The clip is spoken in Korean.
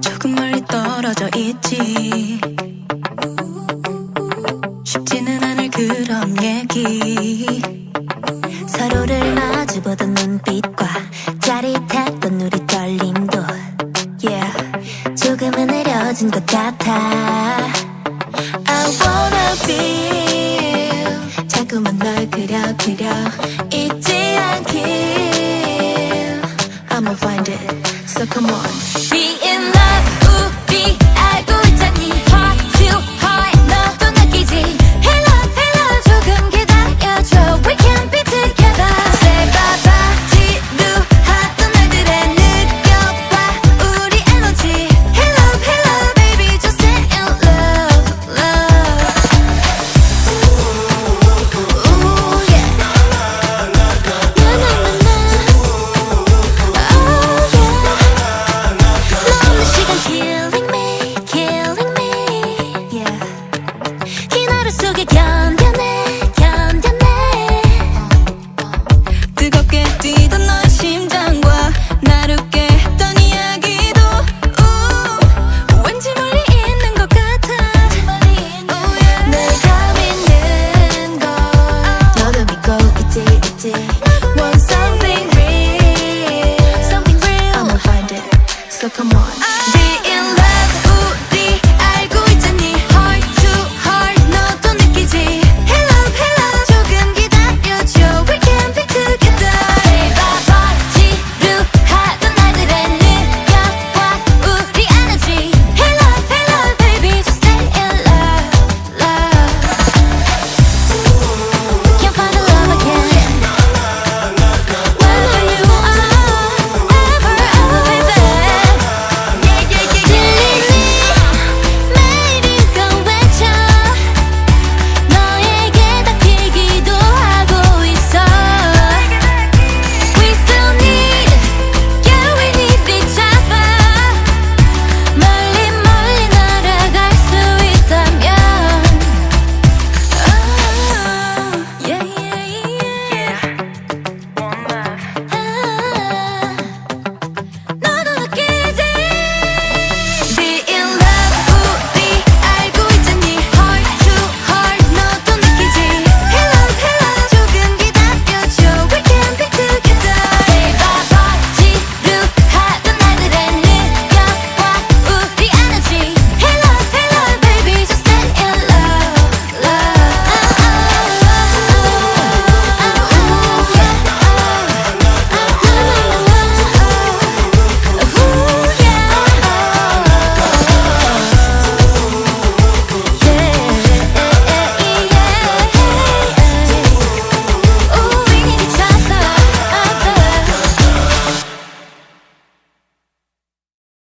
조금 멀리 떨어져 있지. 쉽지는 않을 그런 얘기. 서로를 마주보던 눈빛과 짜릿했던 우리 떨림도 조금은 내려진 것 같아. 그려 그려. come on. come on.